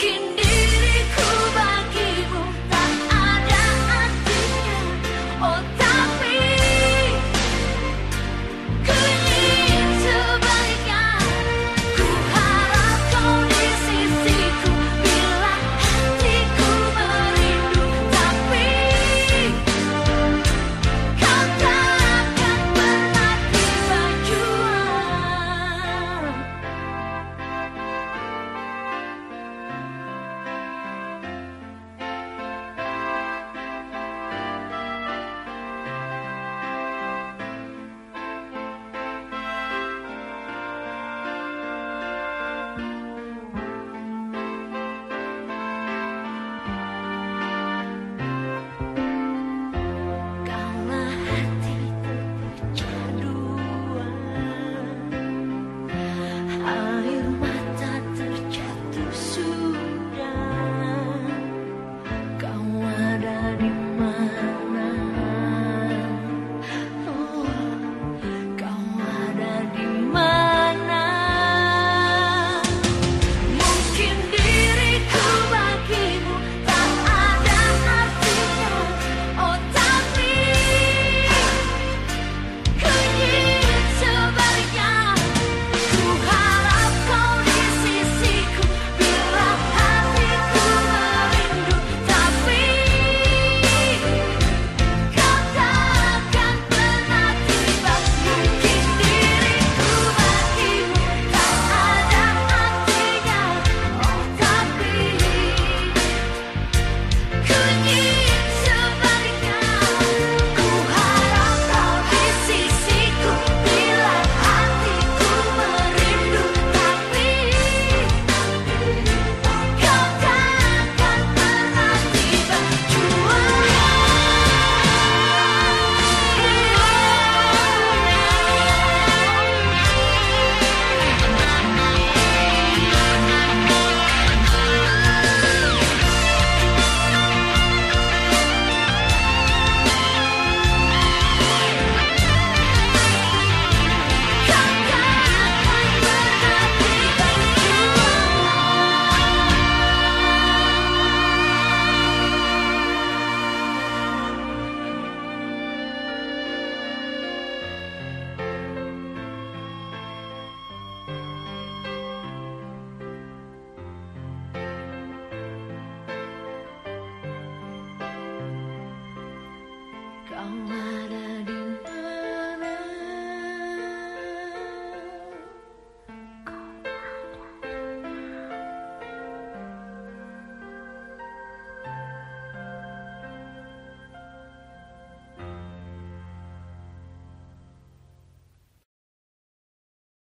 can